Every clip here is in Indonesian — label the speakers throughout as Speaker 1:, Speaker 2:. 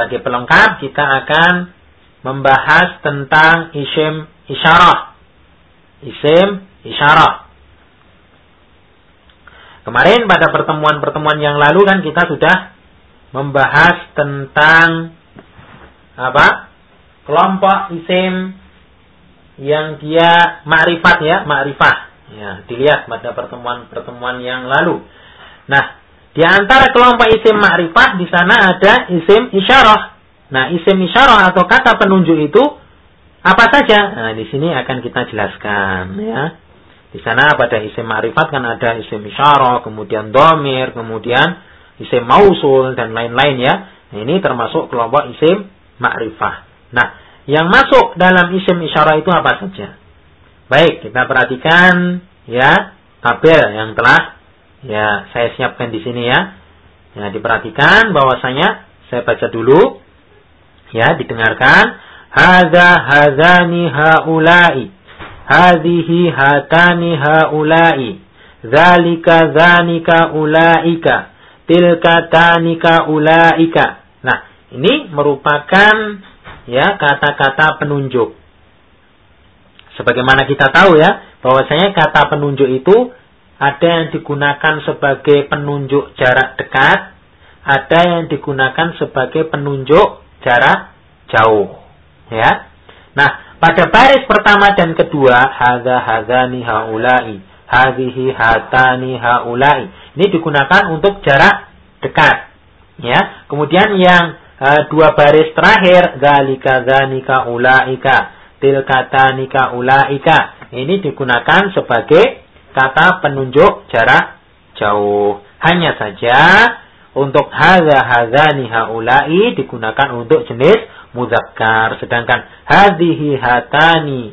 Speaker 1: sebagai pelengkap kita akan membahas tentang isim isyarah. Isim isyarah. Kemarin pada pertemuan-pertemuan yang lalu kan kita sudah membahas tentang apa? Kelompok isim yang dia ma'rifat ya, ma'rifah. Ya, dilihat pada pertemuan-pertemuan yang lalu. Nah, di antara kelompok isim ma'rifat di sana ada isim isyarah. Nah, isim isyarah atau kata penunjuk itu apa saja? Nah, di sini akan kita jelaskan ya. Di sana pada isim ma'rifat kan ada isim isyarah, kemudian domir, kemudian isim mausul dan lain-lain ya. Nah, ini termasuk kelompok isim ma'rifah. Nah, yang masuk dalam isim isyarah itu apa saja? Baik, kita perhatikan ya tabel yang telah ya saya siapkan di sini ya. Ya, diperhatikan bahwasanya saya baca dulu Ya, didengarkan. Hadza hadzani haula'i. Hadhihi hatani haula'i. Zalika zanika ulaika. Tilka tanika ulaika. Nah, ini merupakan ya kata-kata penunjuk. Sebagaimana kita tahu ya, bahwasanya kata penunjuk itu ada yang digunakan sebagai penunjuk jarak dekat, ada yang digunakan sebagai penunjuk jarak jauh. Ya. Nah, pada baris pertama dan kedua, hadza hadzani haula'i, hadhihi hatani haula'i. Ini digunakan untuk jarak dekat. Ya. Kemudian yang uh, dua baris terakhir, zalika zanika ulaika, tilkatanika ulaika. Ini digunakan sebagai kata penunjuk jarak jauh. Hanya saja untuk hadza hadzani haula'i digunakan untuk jenis muzakkar. Sedangkan hadhihi hatani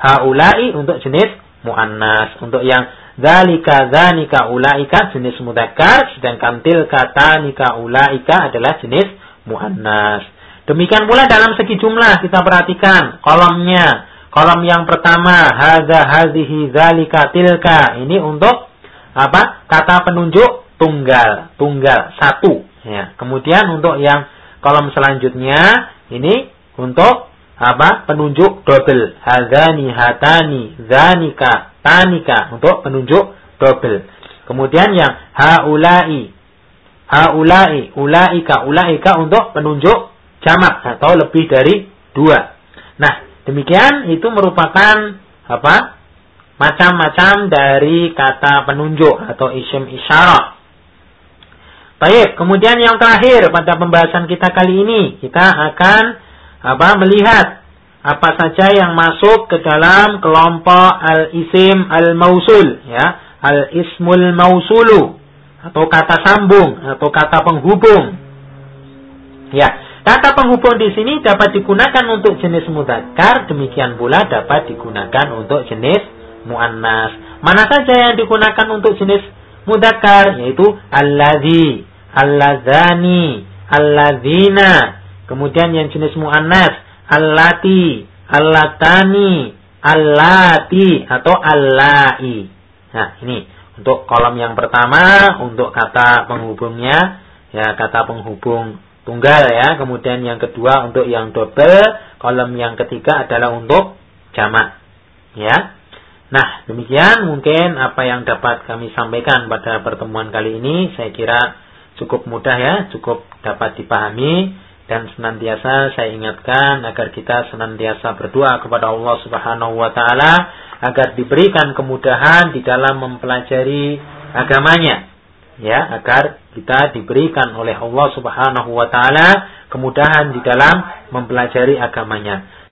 Speaker 1: haula'i untuk jenis muannas. Untuk yang zalika zanika ulaika jenis muzakkar sedangkan tilka tanika ulaika adalah jenis muannas. Demikian pula dalam segi jumlah kita perhatikan kolomnya kolom yang pertama hadza hadhihi zalika tilka ini untuk apa kata penunjuk tunggal, tunggal satu. Ya. Kemudian untuk yang kolom selanjutnya ini untuk apa? Penunjuk double. Hazani, hatani, zanika, tanika untuk penunjuk double. Kemudian yang haulai, haulai, ulaika, ulaika untuk penunjuk jamak atau lebih dari dua. Nah, demikian itu merupakan apa? Macam-macam dari kata penunjuk atau isim isyarat. Baik, kemudian yang terakhir pada pembahasan kita kali ini, kita akan apa melihat apa saja yang masuk ke dalam kelompok al-isim al-mausul ya, al-ismul mausulu atau kata sambung atau kata penghubung. Ya, kata penghubung di sini dapat digunakan untuk jenis mudzakkar, demikian pula dapat digunakan untuk jenis muannas. Mana saja yang digunakan untuk jenis mudzakkar yaitu alladzi alladzani, alladzina. Kemudian yang jenis muannas, allati, allatani, allati atau allai. Nah, ini untuk kolom yang pertama untuk kata penghubungnya ya kata penghubung tunggal ya. Kemudian yang kedua untuk yang double, kolom yang ketiga adalah untuk jamak. Ya. Nah, demikian mungkin apa yang dapat kami sampaikan pada pertemuan kali ini. Saya kira cukup mudah ya, cukup dapat dipahami dan senantiasa saya ingatkan agar kita senantiasa berdoa kepada Allah Subhanahu wa taala agar diberikan kemudahan di dalam mempelajari agamanya ya agar kita diberikan oleh Allah Subhanahu wa taala kemudahan di dalam mempelajari agamanya